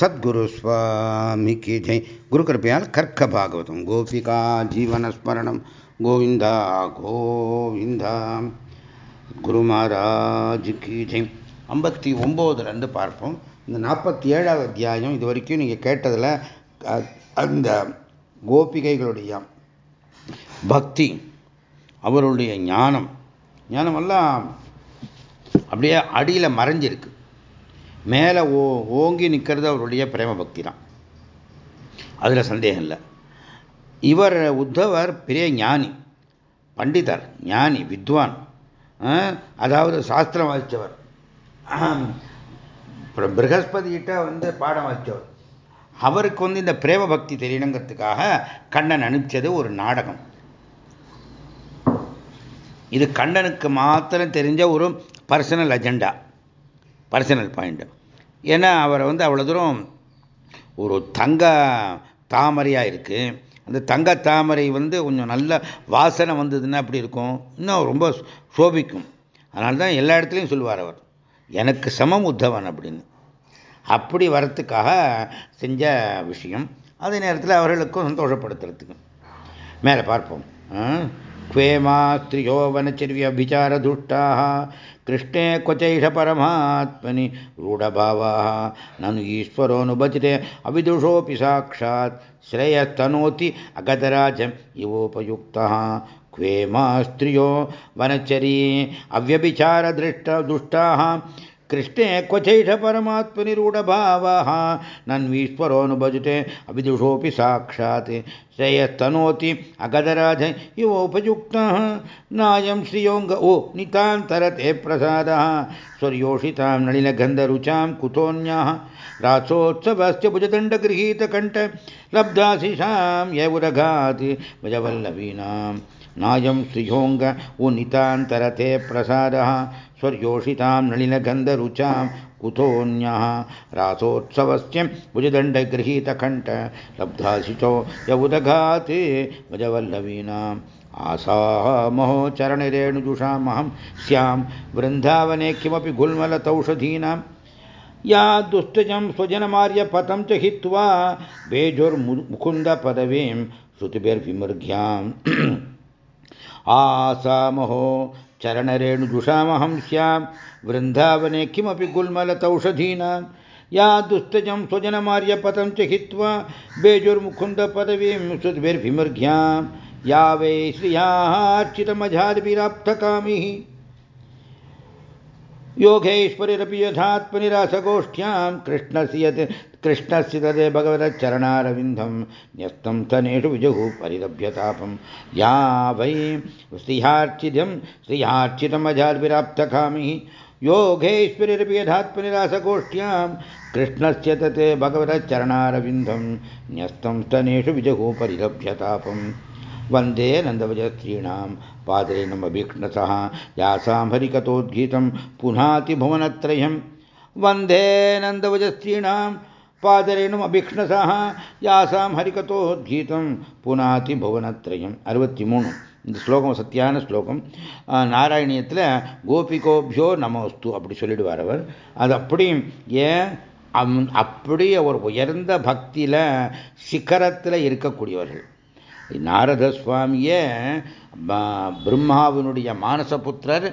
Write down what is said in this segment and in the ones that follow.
சத்குரு சுவாமிக்கு ஜெய். குரு கிருப்பையால் கர்க்க பாகவதம். கோபிகா ஜீவன ஸ்மரணம். கோவிந்தா கோவிந்தா. குரு மகாராஜுக்கு ஜெய். ஐம்பத்தி ஒம்போதுலேருந்து பார்ப்போம். இந்த நாற்பத்தி ஏழாவது அத்தியாயம் இது வரைக்கும் நீங்கள் கேட்டதில் அந்த கோபிகைகளுடைய பக்தி அவருடைய ஞானம் ஞானமெல்லாம் அப்படியே அடியில் மறைஞ்சிருக்கு. மேலே ஓ ஓங்கி நிற்கிறது அவருடைய பிரேம பக்தி தான். அதில் சந்தேகம் இல்லை. இவர் உத்தவர் பெரிய ஞானி பண்டிதர் ஞானி வித்வான் அதாவது சாஸ்திரம் வாசித்தவர் பிரகஸ்பதிகிட்ட வந்து பாடம் வாசித்தவர் அவருக்கு வந்து இந்த பிரேம பக்தி தெரியணுங்கிறதுக்காக கண்ணன் அனுப்பிச்சது ஒரு நாடகம். இது கண்ணனுக்கு மாத்திரம் தெரிஞ்ச ஒரு பர்சனல் அஜெண்டா பர்சனல் பாயிண்ட். ஏன்னா அவரை வந்து அவ்வளோ தூரம் ஒரு தங்க தாமரையாக இருக்குது அந்த தங்க தாமரை வந்து கொஞ்சம் நல்ல வாசனை வந்ததுன்னா அப்படி இருக்கும்? இன்னும் ரொம்ப சோபிக்கும். அதனால தான் எல்லா இடத்துலையும் சொல்லுவார் அவர். எனக்கு சமம் உத்தவன் அப்படின்னு. அப்படி வரத்துக்காக செஞ்ச விஷயம். அதே நேரத்தில் அவர்களுக்கும் சந்தோஷப்படுத்துறதுக்கும் மேலே பார்ப்போம். क्वेमा स्त्रियो वनचर्यभिचारदुष्टाः कृष्णे क्वचैष परमात्मनि रूढभावाः। ननु ईश्वरोऽनुभजते अविदुषोऽपि साक्षात् श्रेयस्तनोति अगतराजम् इवोपयुक्तः। क्वेमा वनचरी अव्यभिचारदृष्ट दुष्टाः कृष्णे क्वचैष परमात्मनिरूढभावः। नन्वीश्वरोऽनुभजते अविदुषोऽपि साक्षात्। श्रेयस्तनोति अगदराज, इवोपयुक्तः। नायं श्रियोऽङ्ग, ओ, नितान्तरते प्रसादः। स्वर्योषितां नलिनगन्धरुचां कुतोऽन्याः। रासोत्सवस्य भुजदण्डगृहीतकण्ठ लब्धाशिषां भजवल्लवीनां नायं श्रियोऽङ्ग उनितान्तरते प्रसादः, स्वर्योषितां नलिनगन्धरुचां कुतोऽन्यः। रासोत्सवस्य भुजदण्डगृहीतकण्ठ लब्धाशिचो यौदघात् भजवल्लवीनाम् आसामहो चरणरेणुजुषामहं स्यां वृन्दावने किमपि गुल्मलतौषधीनां। या दुष्टजं स्वजनमार्यपथं च हित्वा बेजुर्मुकुन्दपदवीं श्रुतिभिर्विमृग्याम् आसामहो। चरणरेणुजुषामहं स्यां। वृन्दावने किमपि गुल्मलतौषधीनां। या दुस्तजं स्वजनमार्यपथं च हित्वा बेजुर्मुकुन्दपदवीं सुद्भिर्भिमर्घ्यां या वै श्रियार्चितमझाद्भिराप्तकामिः योगेश्वरिरपि यथात्मनिरासगोष्ठ्यां कृष्णस्य यत् कृष्णस्य तदे भगवतचरणारविन्दं न्यस्तं तनेषु विजुः परिरभ्यतापं या वै श्रियार्चितं श्रियार्चितमजार्विराप्तकामिः योगेश्वरिरपि यथात्मनिरासगोष्ठ्यां कृष्णस्य तत् भगवतचरणारविन्दं न्यस्तं स्तनेषु विजुः परिरभ्यतापम् वंदे नन्दवजस्त्रीणां पादरेणमभीक्ष्णसः यासां हरिकथोद्गीतं पुनातिभुवनत्रयं वन्दे नन्दवजस्त्रीणां பாதரேனும் யாசாம் ஹரிகதோத்கீதம் புனாதி புவனத்ரயம் அறுபத்தி மூணு இந்த ஸ்லோகம் சத்தியான ஸ்லோகம் நாராயணியத்தில் கோபிகோபியோ நமோஸ்து அப்படி சொல்லிடுவார் அவர் அது அப்படி ஏன் அப்படி ஒரு உயர்ந்த பக்தியில் சிகரத்தில் இருக்கக்கூடியவர்கள் நாரத சுவாமியே பிரம்மாவினுடைய மானசபுத்திரர்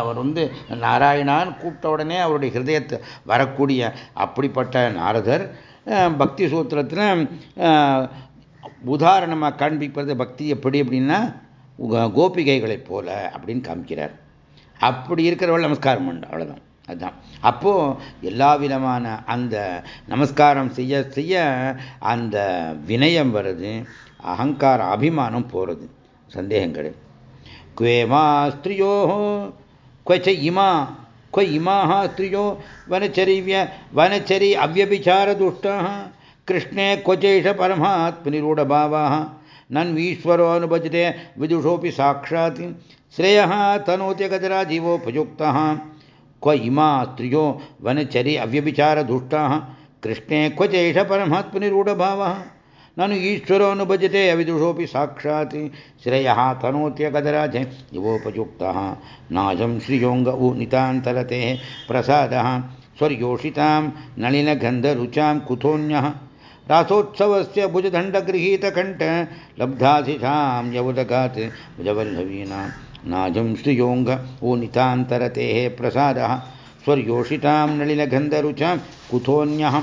அவர் வந்து நாராயணான் கூப்பிட்ட உடனே அவருடைய ஹிருதயத்தை வரக்கூடிய அப்படிப்பட்ட நாரதர். பக்தி சூத்திரத்தில் உதாரணமாக காண்பிப்பது பக்தி எப்படி அப்படின்னா கோபிகைகளைப் போல அப்படின்னு காமிக்கிறார். அப்படி இருக்கிறவள் நமஸ்காரம் உண்டு அவ்வளோதான் அதுதான். அப்போது எல்லா விதமான அந்த நமஸ்காரம் செய்ய செய்ய அந்த வினயம் வருது. அகங்கார அபிமானம் போகிறது சந்தேகம் கிடையாது क्वेमा स्त्रियो क्वच इमा क्व इमाः स्त्रियो वनचरिव्य वनचरि अव्यभिचारदुष्टाः कृष्णे क्वचैष परमात्मनिरूढभावाः नन्वीश्वरो अनुभजते विदुषोऽपि साक्षात् श्रेयः तनोत्यगजरा जीवोपयुक्तः क्व इमा स्त्रियो वनचरि अव्यभिचारदुष्टाः कृष्णे क्वचैष परमात्मनिरूढभावः ನಾನು ಈಶ್ವರವನ್ನು ಭಜತೆ ಅವಿದುಷೋಪಿ ಸಾಕ್ಷಾತ್ ಶ್ರೇಯ ತನೋತ್ಯ ಕದರಾಜೆ ಇವೋಪಯುಕ್ತ ನಾಜಂ ಶ್ರಿಯೋಂಗವು ನಿತಾಂತರತೆ ಪ್ರಸಾದ स्वर्योषितां नलिनगन्धरुचां कुतोऽन्यः। रासोत्सवस्य भुजदण्डगृहीतकण्ठ लब्धाशिषां यवदगात् भुजवल्लवीनां नाजं श्रियोऽङ्ग ऊनितान्तरतेः प्रसादः स्वर्योषितां नलिनगन्धरुचां कुतोऽन्यः।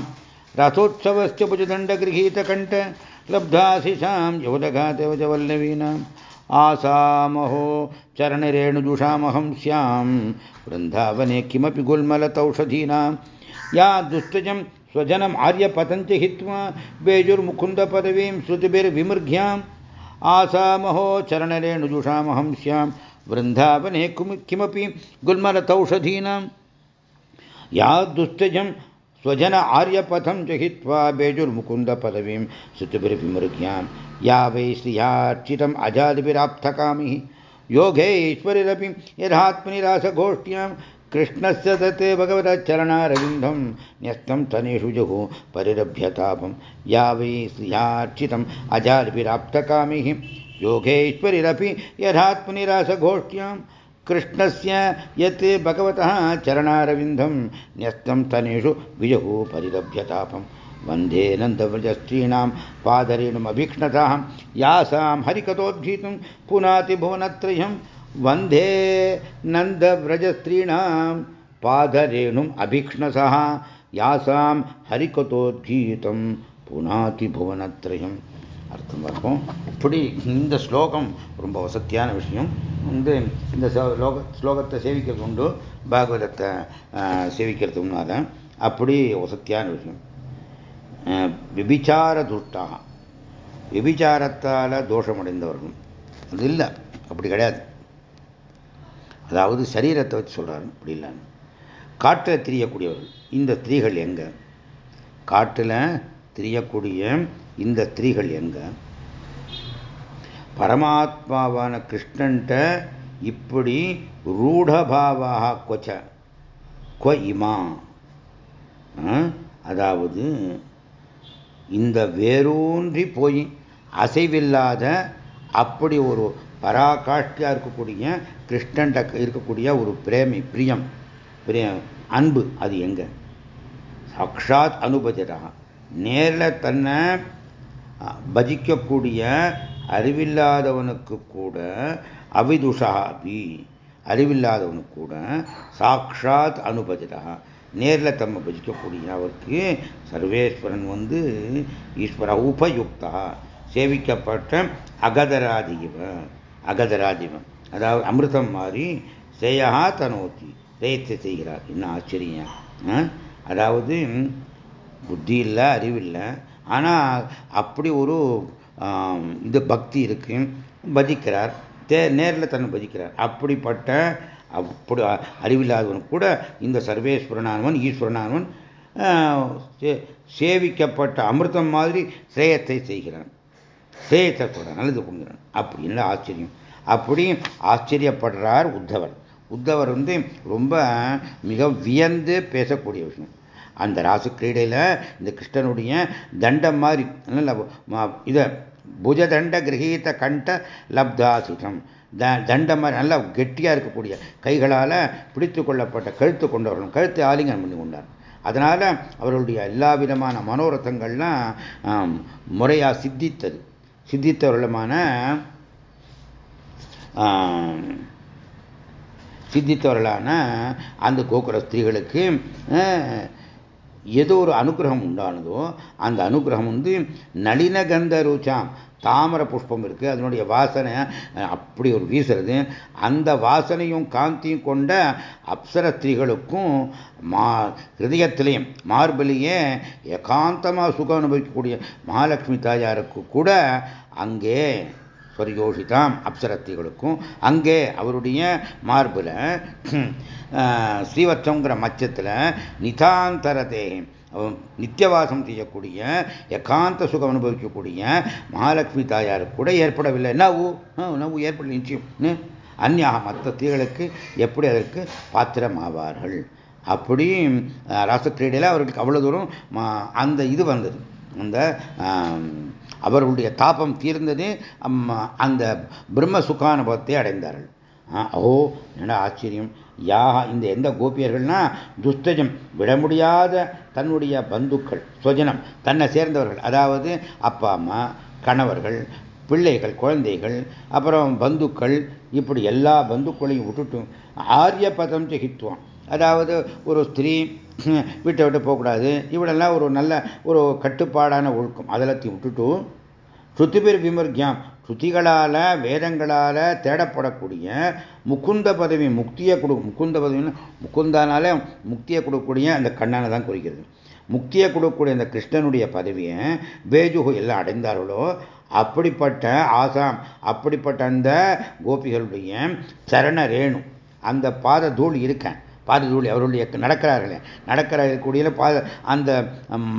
रासोत्सवस्य भुजदण्डगृहीतकण्ठ लब्धाशिषां यवदघातवजवल्लवीनाम् आसामहो चरणरेणुजुषामहं स्यां वृन्दावने किमपि गुल्मलतौषधीनां या दुस्तजं स्वजनम् आर्यपतञ्च हित्वा बेजुर्मुकुन्दपदवीं श्रुतिभिर्विमृघ्याम् आसामहो चरणरेणुजुषामहं स्यां वृन्दावने किमपि गुल्मलतौषधीनां या दुस्तजं स्वजन आर्यपथं च हित्वा बेजुर्मुकुन्दपदवीं श्रुतिभिर्विमृघ्यां या वै श्रियार्चितम् अजादिभिराप्तकामिः। योगेश्वरिरपि यथात्मनिरासगोष्ठ्यां कृष्णस्य दत्ते भगवतचरणारविन्दं न्यस्तं तनेषु जगु परिरभ्यतापं या वै श्रियार्चितम् अजादिभिराप्तकामिः। योगेश्वरिरपि यथात्मनिरासगोष्ठ्यां कृष्णस्य यत् भगवतः चरणारविन्दं न्यस्तं तनेषु विजुः परिलभ्यतापम् वंदे नन्दव्रजस्त्रीणां पादरेणुमभीक्ष्णतां, यासां हरिकथोद्गीतं पुनातिभुवनत्रयं वंदे नन्दव्रजस्त्रीणां पादरेणुम् अभीक्ष्णसः यासां हरिकथोद्गीतं पुनातिभुवनत्रयम्। அர்த்தமாக அர்த்தம் பார்ப்போம் இப்படி இந்த ஸ்லோகம் ரொம்ப வசத்தியான விஷயம். வந்து இந்த ஸ்லோக ஸ்லோகத்தை சேவிக்கிறது உண்டு பாகவதத்தை சேவிக்கிறது முன்னால அப்படி வசத்தியான விஷயம். விபிச்சார துஷ்டாக விபிச்சாரத்தால் தோஷமடைந்தவர்கள் அது இல்லை. அப்படி கிடையாது. அதாவது சரீரத்தை வச்சு சொல்கிறாரு அப்படி இல்லைன்னு காட்டில் திரியக்கூடியவர்கள். இந்த ஸ்திரீகள் எங்கே? காட்டில் திரியக்கூடிய இந்த ஸ்திரீகள் எங்க பரமாத்மாவான கிருஷ்ணன்ட்ட இப்படி ரூடபாவாக கொச்ச. கொ இமா. அதாவது இந்த வேரூன்றி போய் அசைவில்லாத அப்படி ஒரு பராகாஷ்டியாக இருக்கக்கூடிய கிருஷ்ணன்ட இருக்கக்கூடிய ஒரு பிரேமி பிரியம் அன்பு அது எங்க? சாட்சாத் அனுபஜதா. நேரில் தன்னை பஜிக்கக்கூடிய அறிவில்லாதவனுக்கு கூட அவிதுஷாபி. அறிவில்லாதவனுக்கு கூட சாட்சாத் அனுபஜதா. நேரில் தம்மை பஜிக்கக்கூடிய அவருக்கு சர்வேஸ்வரன் வந்து ஈஸ்வர உபயுக்தா. சேவிக்கப்பட்ட அகதராதிவன் அகதராதிவன் அதாவது அமிர்தம் மாதிரி சேயா தனோத்தி சேயத்தை செய்கிறார். என்ன ஆச்சரியம்? அதாவது புத்தி இல்லை அறிவில்லை. ஆனால் அப்படி ஒரு இது பக்தி இருக்கு. பதிக்கிறார். தே நேரில் தன்னை பதிக்கிறார். அப்படிப்பட்ட அப்படி அறிவில்லாதவன் கூட இந்த சர்வேஸ்வரனானவன் ஈஸ்வரனானவன் சேவிக்கப்பட்ட அமிர்தம் மாதிரி சிரேயத்தை செய்கிறான். சிரேயத்தை சொல்கிறான் நல்லது பொங்குறான் அப்படின்னு ஆச்சரியம்? அப்படி ஆச்சரியப்படுறார் உத்தவர். உத்தவர் வந்து ரொம்ப மிக வியந்து பேசக்கூடிய விஷயம். அந்த ராசு கிரீடையில் இந்த கிருஷ்ணனுடைய தண்டம் மாதிரி இதை புஜதண்ட கிரகீத கண்ட லப்தாசிதம். த தண்டம் மாதிரி நல்லா கெட்டியாக இருக்கக்கூடிய கைகளால் பிடித்து கொள்ளப்பட்ட கழுத்து கொண்டவர்களும் கழுத்து ஆலிங்கனம் பண்ணி கொண்டார். அதனால் அவர்களுடைய எல்லா விதமான மனோரத்தங்கள்லாம் முறையாக சித்தித்தது. சித்தித்தவர்களுமான சித்தித்தவர்களான அந்த கோகுல ஸ்திரீகளுக்கு ஏதோ ஒரு அனுகிரகம் உண்டானதோ அந்த அனுகிரகம் வந்து நளினகந்த ருச்சாம் தாமரை புஷ்பம் இருக்கு அதனுடைய வாசனை அப்படி ஒரு வீசுறது. அந்த வாசனையும் காந்தியும் கொண்ட அப்சரஸ்திரிகளுக்கும் மா ஹிருதயத்திலையும் மார்பிலேயே ஏகாந்தமாக சுகம் அனுபவிக்கக்கூடிய மகாலட்சுமி தாயாருக்கு கூட அங்கே ஸ்வரியோஷிதாம் அப்சரத்திகளுக்கும். அங்கே அவருடைய மார்பில் ஸ்ரீவத்சங்கிற மச்சத்தில் நிதாந்தரதே நித்தியவாசம் செய்யக்கூடிய ஏகாந்த சுகம் அனுபவிக்கக்கூடிய மகாலட்சுமி தாயாருக்கு கூட ஏற்படவில்லை. நவு நவு ஏற்படல நிச்சயம். அந்நியாக மற்ற தீகளுக்கு எப்படி அதற்கு பாத்திரம் ஆவார்கள் அப்படி ராசக்கிரீடையில் அவர்களுக்கு அவ்வளோ தூரம் அந்த இது வந்தது. அந்த அவர்களுடைய தாபம் தீர்ந்தது அந்த பிரம்ம சுகானுபவத்தை அடைந்தார்கள். ஓ என்ன ஆச்சரியம். யாக இந்த எந்த கோபியர்கள்னா துஸ்தஜம் விட முடியாத தன்னுடைய பந்துக்கள் சுவஜனம் தன்னை சேர்ந்தவர்கள். அதாவது அப்பா அம்மா கணவர்கள் பிள்ளைகள் குழந்தைகள் அப்புறம் பந்துக்கள் இப்படி எல்லா பந்துக்களையும் விட்டுட்டும் ஆரிய பதம் ஜெகித்துவான். அதாவது ஒரு ஸ்திரீ வீட்டை விட்டு போகக்கூடாது. இவடெல்லாம் ஒரு நல்ல ஒரு கட்டுப்பாடான ஒழுக்கம். அதெல்லாத்தையும் விட்டுட்டு பேர் விமர்கியம். ஸ்ருதிகளால் வேதங்களால் தேடப்படக்கூடிய முகுந்த பதவி முக்தியை கொடு முகுந்த பதவின்னு முக்குந்தானாலே முக்தியை கொடுக்கக்கூடிய அந்த கண்ணனை தான் குறிக்கிறது. முக்தியை கொடுக்கக்கூடிய அந்த கிருஷ்ணனுடைய பதவியை பேஜுகு எல்லாம் அடைந்தார்களோ அப்படிப்பட்ட ஆசாம் அப்படிப்பட்ட அந்த கோபிகளுடைய சரண ரேணு அந்த பாத தூள் இருக்கேன். பாத தூளி அவருடைய நடக்கிறார்களே. நடக்கிற கூடிய பாத அந்த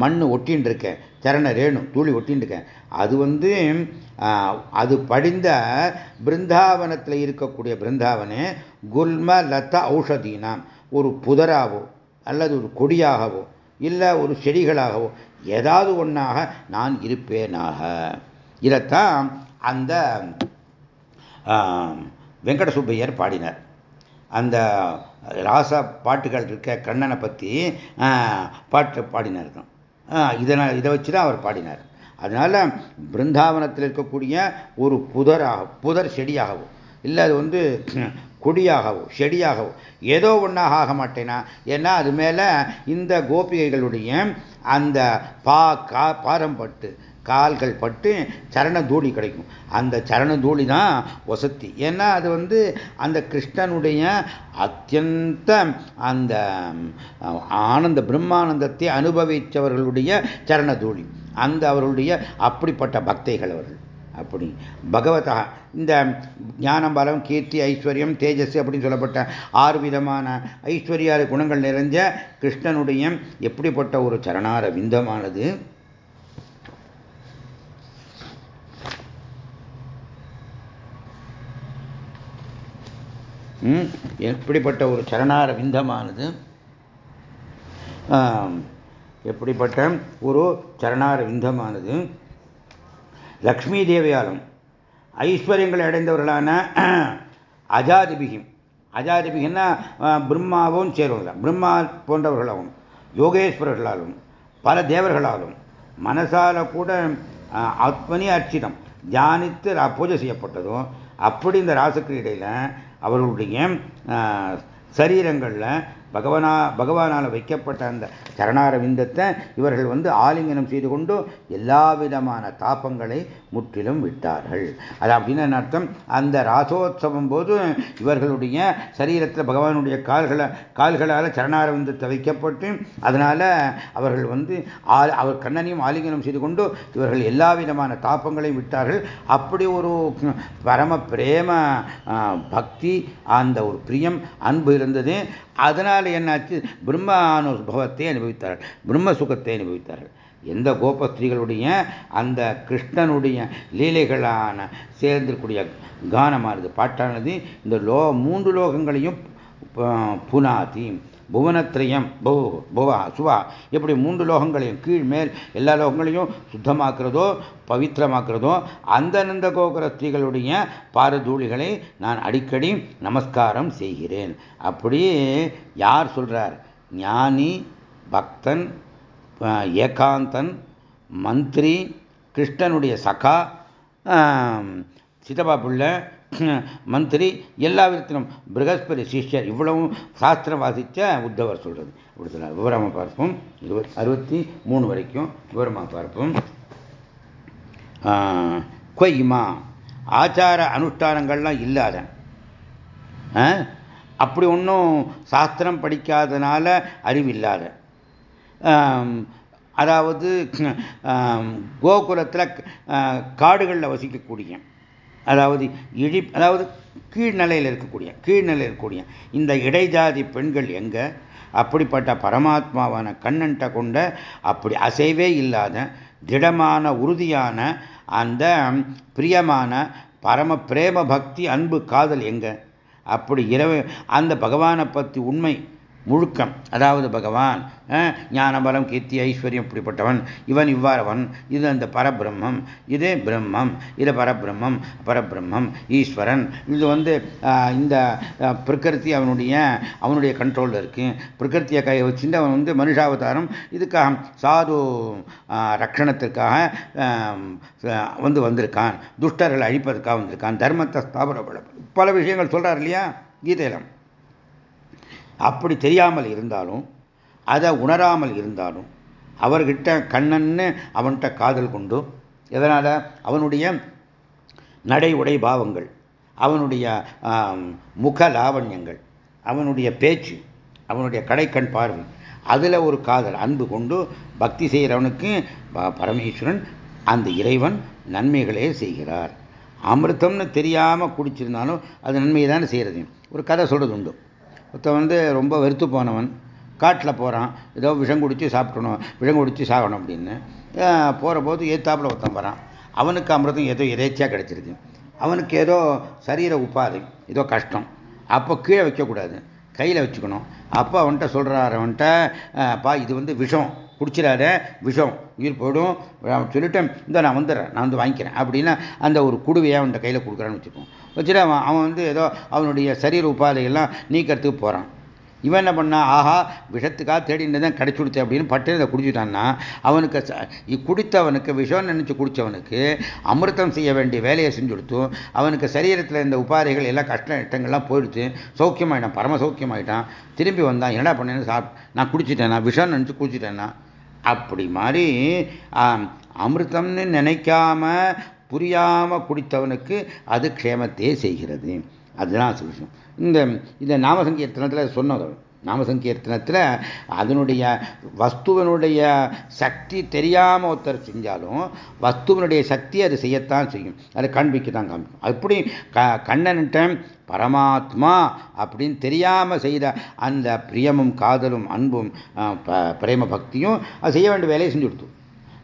மண் ஒட்டின்னு இருக்கேன் சரண ரேணு தூளி ஒட்டின்னு இருக்கேன் அது வந்து அது படிந்த பிருந்தாவனத்தில் இருக்கக்கூடிய பிருந்தாவனே குல்ம லதா ஔஷதீனாம் ஒரு புதராவோ அல்லது ஒரு கொடியாகவோ இல்லை ஒரு செடிகளாகவோ ஏதாவது ஒன்றாக நான் இருப்பேனாக. இதைத்தான் அந்த வெங்கட சுப்பையர் பாடினார். அந்த ராசா பாட்டுகள் இருக்க கண்ணனை பற்றி பாட்டு பாடினார் தான். இதனால் இதை வச்சு தான் அவர் பாடினார். அதனால் பிருந்தாவனத்தில் இருக்கக்கூடிய ஒரு புதராக புதர் செடியாகவோ இல்லை அது வந்து கொடியாகவோ செடியாகவோ ஏதோ ஒன்றாக ஆக மாட்டேனா? ஏன்னா அது மேலே இந்த கோபிகைகளுடைய அந்த பா கா பாரம்பட்டு கால்கள் பட்டு சரண தூளி கிடைக்கும். அந்த சரண தூளி தான் வசத்தி. ஏன்னா அது வந்து அந்த கிருஷ்ணனுடைய அத்தியந்த அந்த ஆனந்த பிரம்மானந்தத்தை அனுபவித்தவர்களுடைய சரண தூளி அந்த அவர்களுடைய அப்படிப்பட்ட பக்தைகள் அவர்கள். அப்படி. பகவதா இந்த ஞானம் பலம் கீர்த்தி ஐஸ்வர்யம் தேஜஸ் அப்படின்னு சொல்லப்பட்ட ஆறு விதமான ஐஸ்வர்ய குணங்கள் நிறைஞ்ச கிருஷ்ணனுடைய எப்படிப்பட்ட ஒரு சரணார விந்தமானது எப்படிப்பட்ட ஒரு சரணார விந்தமானது எப்படிப்பட்ட ஒரு சரணார விந்தமானது லக்ஷ்மி தேவியாலும் ஐஸ்வர்யங்களை அடைந்தவர்களான அஜாதிபிகி அஜாதிபிகின்னா பிரம்மாவும் சேருவதில்ல பிரம்மா போன்றவர்களாலும் யோகேஸ்வரர்களாலும் பல தேவர்களாலும் மனசால கூட ஆத்மனி அர்ச்சிதம். தியானித்து பூஜை செய்யப்பட்டதும் அப்படி இந்த ராசக்கிரீடையில் அவர்களுடைய சரீரங்களில் பகவனா பகவானால் வைக்கப்பட்ட அந்த சரணாரவிந்தத்தை இவர்கள் வந்து ஆலிங்கனம் செய்து கொண்டு எல்லா விதமான தாப்பங்களை முற்றிலும் விட்டார்கள். அது அப்படின்னு அர்த்தம்? அந்த ராசோத்சவம் போது இவர்களுடைய சரீரத்தில் பகவானுடைய கால்களை கால்களால் சரணாரவிந்தத்தை வைக்கப்பட்டு அதனால் அவர்கள் வந்து அவர் கண்ணனையும் ஆலிங்கனம் செய்து கொண்டு இவர்கள் எல்லா விதமான தாப்பங்களையும் விட்டார்கள். அப்படி ஒரு பரம பிரேம பக்தி அந்த ஒரு பிரியம் அன்பு இருந்தது. அதனால் என்னாச்சு? பிரம்ம அனுபவத்தை அனுபவித்தார்கள். பிரம்ம சுகத்தை அனுபவித்தார்கள். எந்த கோபஸ்திரீகளுடைய அந்த கிருஷ்ணனுடைய லீலைகளான சேர்ந்திருக்கூடிய கானமானது பாட்டானது இந்த லோ மூன்று லோகங்களையும் புனாதி. புவனத்திரயம் போ புவா சுவா. இப்படி மூன்று லோகங்களையும் கீழ் மேல் எல்லா லோகங்களையும் சுத்தமாக்குறதோ பவித்திரமாக்குறதோ அந்தந்த கோகுர ஸ்திரீகளுடைய பாரதூளிகளை நான் அடிக்கடி நமஸ்காரம் செய்கிறேன். அப்படியே யார் சொல்றார்? ஞானி பக்தன் ஏகாந்தன் மந்திரி கிருஷ்ணனுடைய சகா சிதப்பா பிள்ளை மந்திரி எல்லா விதத்திலும் பிரகஸ்பதி சிஷ்யர் இவ்வளவும் சாஸ்திரம் வாசித்த உத்தவர் சொல்றது. இப்படி விவரமாக பார்ப்போம். அறுபத்தி மூணு வரைக்கும் விவரமாக பார்ப்போம். கொய்மா ஆச்சார அனுஷ்டானங்கள்லாம் இல்லாத. அப்படி ஒன்றும் சாஸ்திரம் படிக்காதனால அறிவில்லாத. அதாவது கோகுலத்தில் காடுகளில் வசிக்கக்கூடிய அதாவது இழி அதாவது கீழ்நிலையில் இருக்கக்கூடிய கீழ்நிலையில் இருக்கக்கூடிய இந்த இடைஜாதி பெண்கள் எங்கே? அப்படிப்பட்ட பரமாத்மாவான கண்ணன்ட்ட கொண்ட அப்படி அசைவே இல்லாத திடமான உறுதியான அந்த பிரியமான பரம பிரேம பக்தி அன்பு காதல் எங்க? அப்படி இரவு அந்த பகவானை பற்றி உண்மை முழுக்கம். அதாவது பகவான் ஞானபலம் கீர்த்தி ஐஸ்வர்யம் இப்படிப்பட்டவன் இவன் இவ்வாறவன். இது அந்த பரபிரம்மம் இது பிரம்மம் இது பரபிரம்மம் பரபிரம்மம் ஈஸ்வரன். இது வந்து இந்த பிரகிருதி அவனுடைய அவனுடைய கண்ட்ரோலில் இருக்கு. பிரகிருத்தியை கை வச்சுட்டு அவன் வந்து மனுஷாவதாரம். இதுக்காக சாது ரஷணத்திற்காக வந்து வந்திருக்கான். துஷ்டர்கள் அழிப்பதற்காக வந்திருக்கான். தர்மத்தை ஸ்தாபன பல விஷயங்கள் சொல்கிறார் இல்லையா? கீதையிலம் அப்படி தெரியாமல் இருந்தாலும் அதை உணராமல் இருந்தாலும் அவர்கிட்ட கண்ணன்னு அவன்கிட்ட காதல் கொண்டு எதனால்? அவனுடைய நடை உடை பாவங்கள் அவனுடைய முக லாவண்யங்கள் அவனுடைய பேச்சு அவனுடைய கடைக்கண் பார்வை அதில் ஒரு காதல் அன்பு கொண்டு பக்தி செய்கிறவனுக்கு பரமேஸ்வரன் அந்த இறைவன் நன்மைகளே செய்கிறார். அமிர்தம்னு தெரியாமல் குடிச்சிருந்தாலும் அது நன்மையை தானே செய்கிறது ஒரு கதை சொல்கிறது உண்டு ஒருத்தன் வந்து ரொம்ப வெறுத்து போனவன் காட்டில் போகிறான் ஏதோ விஷம் குடித்து சாப்பிடணும் விஷம் குடித்து சாகணும் அப்படின்னு. போகிற போது ஏத்தாப்பில் ஒருத்தன் வரான். அவனுக்கு அமிர்தம் ஏதோ இறைச்சியாக கிடைச்சிருக்கு. அவனுக்கு ஏதோ சரீர உபாதை ஏதோ கஷ்டம். அப்போ கீழே வைக்கக்கூடாது. கையில் வச்சுக்கணும். அப்போ அவன்கிட்ட சொல்கிறார் அவன்கிட்ட பா இது வந்து விஷம். பிடிச்சிடாத விஷம் உயிர் போயிடும். சொல்லிட்டேன் இந்த நான் வந்துடுறேன். நான் வந்து வாங்கிக்கிறேன். அப்படின்னா அந்த ஒரு குடுவையை அவன்கிட்ட கையில் கொடுக்குறான்னு வச்சுப்போம் வச்சுட்டு அவன் அவன் வந்து ஏதோ அவனுடைய சரீர உபாதையெல்லாம் நீக்கிறதுக்கு போகிறான் இவன் என்ன பண்ணா ஆஹா விஷத்துக்காக தேடிட்டு தான் கிடைச்சி கொடுத்து அப்படின்னு பட்டு இதை குடிச்சுட்டான்னா அவனுக்கு குடித்தவனுக்கு விஷம் நினைச்சு குடித்தவனுக்கு அமிர்தம் செய்ய வேண்டிய வேலையை செஞ்சு கொடுத்தும் அவனுக்கு சரீரத்தில் இந்த உபாதைகள் எல்லாம் கஷ்ட இட்டங்கள்லாம் போயிடுச்சு சௌக்கியமாயிட்டான் பரம சௌக்கியமாயிட்டான் திரும்பி வந்தான் என்னடா பண்ணேன்னு சாப் நான் குடிச்சிட்டேன்னா விஷம் நினச்சி குடிச்சிட்டேன்னா அப்படி மாதிரி அமிர்தம்னு நினைக்காம புரியாமல் குடித்தவனுக்கு அது க்ஷேமத்தையே செய்கிறது. அதுதான் விஷயம் இந்த இந்த நாமசங்கீர்த்தனத்தில் சொன்னது. நாமசங்கீர்த்தனத்தில் அதனுடைய வஸ்துவனுடைய சக்தி தெரியாமல் ஒருத்தர் செஞ்சாலும் வஸ்துவனுடைய சக்தி அது செய்யத்தான் செய்யும். அதை காண்பிக்க தான் காமிக்கும். அப்படி க கண்ணன்ட்ட பரமாத்மா அப்படின்னு தெரியாமல் செய்த அந்த பிரியமும் காதலும் அன்பும் பிரேம பக்தியும் அது செய்ய வேண்டிய வேலையை செஞ்சு கொடுத்தோம்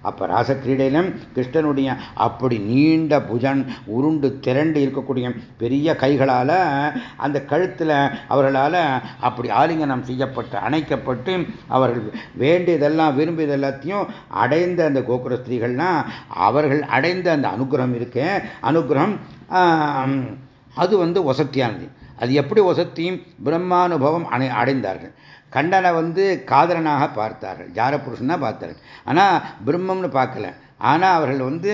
அப்போ ராசக்கிரீடையிலும் கிருஷ்ணனுடைய அப்படி நீண்ட புஜன் உருண்டு திரண்டு இருக்கக்கூடிய பெரிய கைகளால் அந்த கழுத்தில் அவர்களால் அப்படி ஆலிங்கனம் செய்யப்பட்டு அணைக்கப்பட்டு அவர்கள் வேண்டியதெல்லாம் விரும்பியது எல்லாத்தையும் அடைந்த அந்த கோகுர ஸ்திரீகள்னா அவர்கள் அடைந்த அந்த அனுகிரகம் இருக்கு. அனுகிரகம் அது வந்து வசத்தியானது. அது எப்படி வசத்தியும் பிரம்மானுபவம் அடை அடைந்தார்கள். கண்டனை வந்து காதலனாக பார்த்தார்கள். ஜார புருஷனா பார்த்தார்கள் ஆனால் பிரம்மம்னு பார்க்கல. ஆனால் அவர்கள் வந்து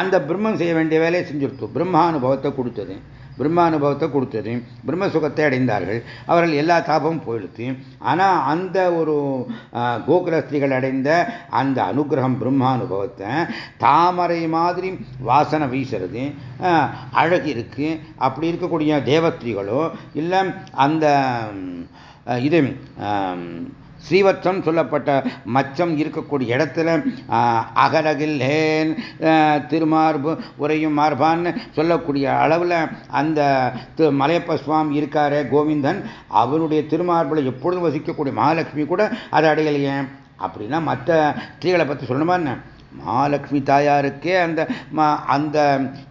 அந்த பிரம்மம் செய்ய வேண்டிய வேலையை செஞ்சுருத்தோம் பிரம்மானுபவத்தை கொடுத்தது. பிரம்மானுபவத்தை கொடுத்தது. பிரம்ம சுகத்தை அடைந்தார்கள். அவர்கள் எல்லா தாபமும் போயிடுத்து. ஆனால் அந்த ஒரு கோகுலஸ்திரிகள் அடைந்த அந்த அனுகிரகம் பிரம்மானுபவத்தை தாமரை மாதிரி வாசனை வீசுறது அழகு இருக்கு. அப்படி இருக்கக்கூடிய தேவஸ்திரிகளோ இல்லை அந்த இது ஸ்ரீவத்சம் சொல்லப்பட்ட மச்சம் இருக்கக்கூடிய இடத்துல அகலகில்லேன் திருமார்பு உரையும் மார்பான்னு சொல்லக்கூடிய அளவில் அந்த மலையப்ப சுவாமி இருக்கார் கோவிந்தன். அவருடைய திருமார்பில் எப்பொழுதும் வசிக்கக்கூடிய மகாலட்சுமி கூட அதை அடையலையே. அப்படின்னா மற்ற ஸ்ரீகளை பற்றி சொல்லணுமா என்ன? மகாலட்சுமி தாயாருக்கே அந்த அந்த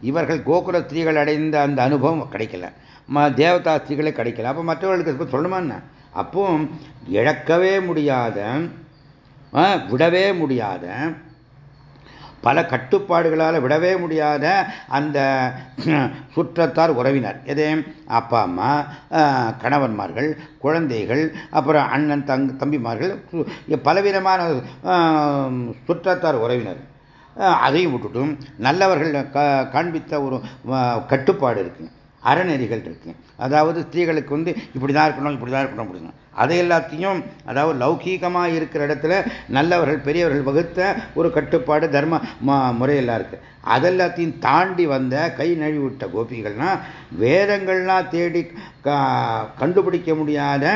இவர்கள் கோகுல ஸ்திரீகள் அடைந்த அந்த அனுபவம் கிடைக்கல. தேவதா ஸ்திரீகளே கிடைக்கல. அப்போ மற்றவர்களுக்கு சொல்லணுமா என்ன? அப்போ இழக்கவே முடியாத விடவே முடியாத பல கட்டுப்பாடுகளால் விடவே முடியாத அந்த சுற்றத்தார் உறவினர். எதே? அப்பா அம்மா கணவன்மார்கள் குழந்தைகள் அப்புறம் அண்ணன் தங் தம்பிமார்கள் பலவிதமான சுற்றத்தார் உறவினர். அதையும் விட்டுட்டும் நல்லவர்கள் காண்பித்த ஒரு கட்டுப்பாடு இருக்கு. அறநெறிகள் இருக்கு. அதாவது ஸ்திரீகளுக்கு வந்து இப்படி தான் இருக்கணும் இப்படி தான் இருக்கணும் அப்படின்னு. அதை எல்லாத்தையும் அதாவது லௌகீகமாக இருக்கிற இடத்துல நல்லவர்கள் பெரியவர்கள் வகுத்த ஒரு கட்டுப்பாடு தர்ம முறையெல்லாம் இருக்கு. அதெல்லாத்தையும் தாண்டி வந்த கை நழுவிவிட்ட கோபிகள்னா வேதங்கள்லாம் தேடி கண்டுபிடிக்க முடியாத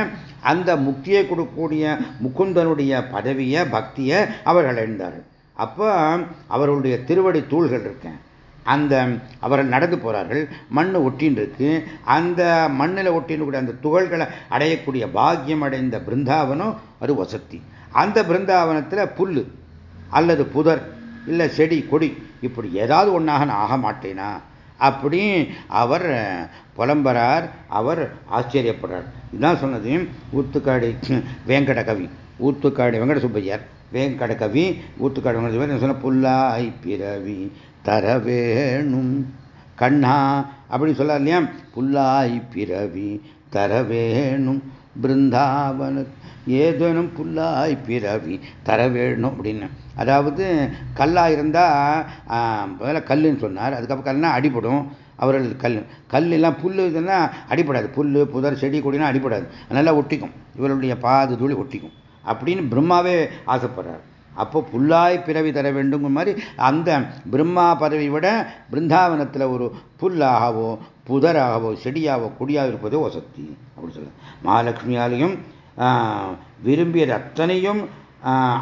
அந்த முக்தியை கொடுக்கக்கூடிய முகுந்தனுடைய பதவியை பக்தியை அவர்கள் அடைந்தார்கள். அப்போ அவர்களுடைய திருவடி தூள்கள் இருக்கேன். அந்த அவர்கள் நடந்து போகிறார்கள் மண் ஒட்டின்னு இருக்கு அந்த மண்ணில் ஒட்டின்னு கூட அந்த துகள்களை அடையக்கூடிய பாக்கியம் அடைந்த பிருந்தாவனம் அது வசதி அந்த பிருந்தாவனத்தில் புல் அல்லது புதர் இல்லை செடி கொடி இப்படி ஏதாவது ஒன்றாக நான் ஆக மாட்டேனா? அப்படி அவர் புலம்பரார் அவர் ஆச்சரியப்படுறார். இதுதான் சொன்னது ஊத்துக்காடி வேங்கட கவி ஊத்துக்காடி வெங்கட சுப்பையர் வேங்கட கவி ஊத்துக்காடு வெங்கட சுப்பையர் சொன்ன? புல்லாய் பிறவி தர வேணும் கண்ணா அப்படின்னு சொல்லார் இல்லையா? புல்லாய் பிறவி தர வேணும் பிருந்தாவன ஏதேனும் புல்லாய் பிறவி தர வேணும் அப்படின்னு. அதாவது கல்லாக இருந்தால் முதல்ல கல்லுன்னு சொன்னார். அதுக்கப்புறம் கல்னா அடிபடும். அவர்கள் கல் கல் எல்லாம் புல் இதுன்னா அடிப்படாது புல் புதர் செடி கொடினா அடிப்படாது நல்லா ஒட்டிக்கும். இவருடைய பாது தூளி ஒட்டிக்கும். அப்படின்னு பிரம்மாவே ஆசைப்படுறார். அப்போ புல்லாய் பிறவி தர வேண்டுங்கிற மாதிரி அந்த பிரம்மா பதவி விட பிருந்தாவனத்தில் ஒரு புல்லாகவோ புதராகவோ செடியாகவோ கொடியாக இருப்பதோ வசதி அப்படின்னு சொல்ல மகாலட்சுமியாலையும் விரும்பியது அத்தனையும்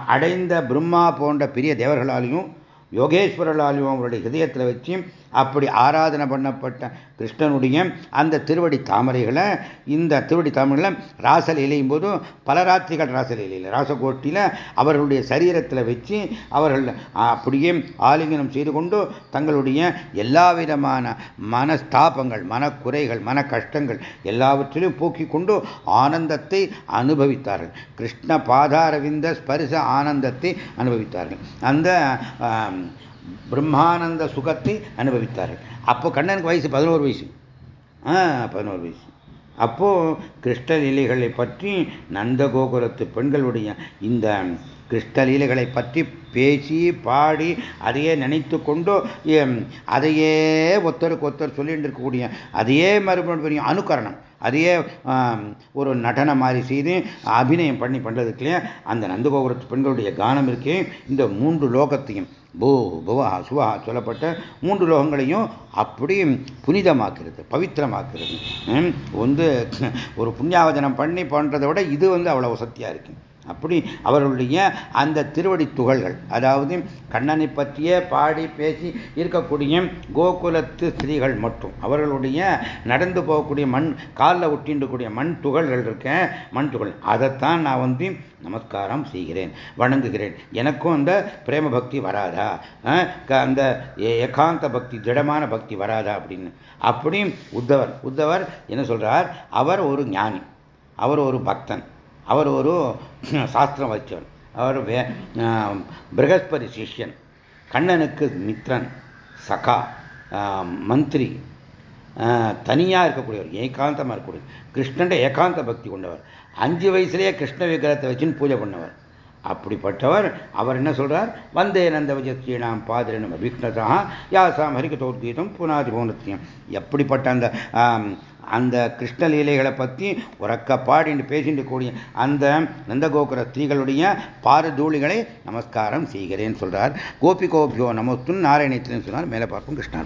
அடைந்த பிரம்மா போன்ற பெரிய தேவர்களாலையும் யோகேஸ்வரர்களாலையும் அவருடைய ஹிதயத்தில் வச்சு அப்படி ஆராதனை பண்ணப்பட்ட கிருஷ்ணனுடைய அந்த திருவடி தாமரைகளை இந்த திருவடி தாமரைகளை ராசலீலையும் போதும் பல ராத்திரிகள் ராசலீலையில் ராசகோட்டியில் அவர்களுடைய சரீரத்தில் வச்சு அவர்கள் அப்படியே ஆலிங்கனம் செய்து கொண்டு தங்களுடைய எல்லா விதமான மனஸ்தாபங்கள் மனக்குறைகள் மன கஷ்டங்கள் எல்லாவற்றிலும் போக்கிக் கொண்டு ஆனந்தத்தை அனுபவித்தார்கள். கிருஷ்ண பாதாரவிந்த ஸ்பரிச ஆனந்தத்தை அனுபவித்தார்கள். அந்த பிரம்மானந்த சுகத்தை அனுபவித்தார்கள். அப்போ கண்ணனுக்கு வயசு பதினோரு வயசு. ஆ பதினோரு வயசு. அப்போ கிருஷ்ணலீலைகளை பற்றி நந்தகோகுலத்து பெண்களுடைய இந்த கிருஷ்ணலீலைகளை பற்றி பேசி பாடி அதையே நினைத்து கொண்டு அதையே ஒருத்தருக்கு ஒருத்தர் சொல்லிட்டு இருக்கக்கூடிய அதையே மறுபடியும் அனுகரணம். அதையே ஒரு நடனம் மாதிரி செய்து அபிநயம் பண்ணி பண்ணுறதுக்கு இல்லையா அந்த நந்தகோபுரத்து பெண்களுடைய கானம் இருக்கே. இந்த மூன்று லோகத்தையும் பூ புவா சுவா சொல்லப்பட்ட மூன்று லோகங்களையும் அப்படி புனிதமாக்குறது பவித்திரமாக்குறது. வந்து ஒரு புண்ணியாவதனம் பண்ணி பண்ணுறதை விட இது வந்து அவ்வளோ வசதியாக இருக்குது அப்படி அவர்களுடைய அந்த திருவடி துகள்கள் அதாவது கண்ணனை பற்றியே பாடி பேசி இருக்கக்கூடிய கோகுலத்து ஸ்திரீகள் மட்டும் அவர்களுடைய நடந்து போகக்கூடிய மண் காலில் ஒட்டின்றக்கூடிய மண் துகள்கள் இருக்க மண் துகள். அதைத்தான் நான் வந்து நமஸ்காரம் செய்கிறேன் வணங்குகிறேன். எனக்கும் அந்த பிரேம பக்தி வராதா? அந்த ஏகாந்த பக்தி திடமான பக்தி வராதா அப்படின்னு. அப்படி உத்தவர் உத்தவர் என்ன சொல்றார்? அவர் ஒரு ஞானி அவர் ஒரு பக்தன். அவர் ஒரு சாஸ்திரம் வச்சவர். அவர் வே பிரகஸ்பதி சிஷ்யன் கண்ணனுக்கு மித்ரன் சகா மந்திரி தனியாக இருக்கக்கூடியவர் ஏகாந்தமாக இருக்கக்கூடிய கிருஷ்ணன் ஏகாந்த பக்தி கொண்டவர் அஞ்சு வயசுலேயே கிருஷ்ண விக்கிரத்தை வச்சுன்னு பூஜை பண்ணவர். அப்படிப்பட்டவர் அவர் என்ன சொல்றார்? வந்தே நந்த விஜயஸ்ரீனாம் பாதிரனும் அபிக்னதா யாசாம் ஹரிகதோத்கீதம் புனாதி பௌனத்தியம் எப்படிப்பட்ட அந்த அந்த கிருஷ்ணலீலைகளை பற்றி உறக்க பாடின்னு பேசிட்டு கூடிய அந்த நந்தகோகுர ஸ்திரீகளுடைய பாரதூளிகளை நமஸ்காரம் செய்கிறேன் சொல்றார். கோபி கோபியோ நமஸ்துன் நாராயணத்திலும் சொன்னார். மேலே பார்ப்போம் கிருஷ்ணா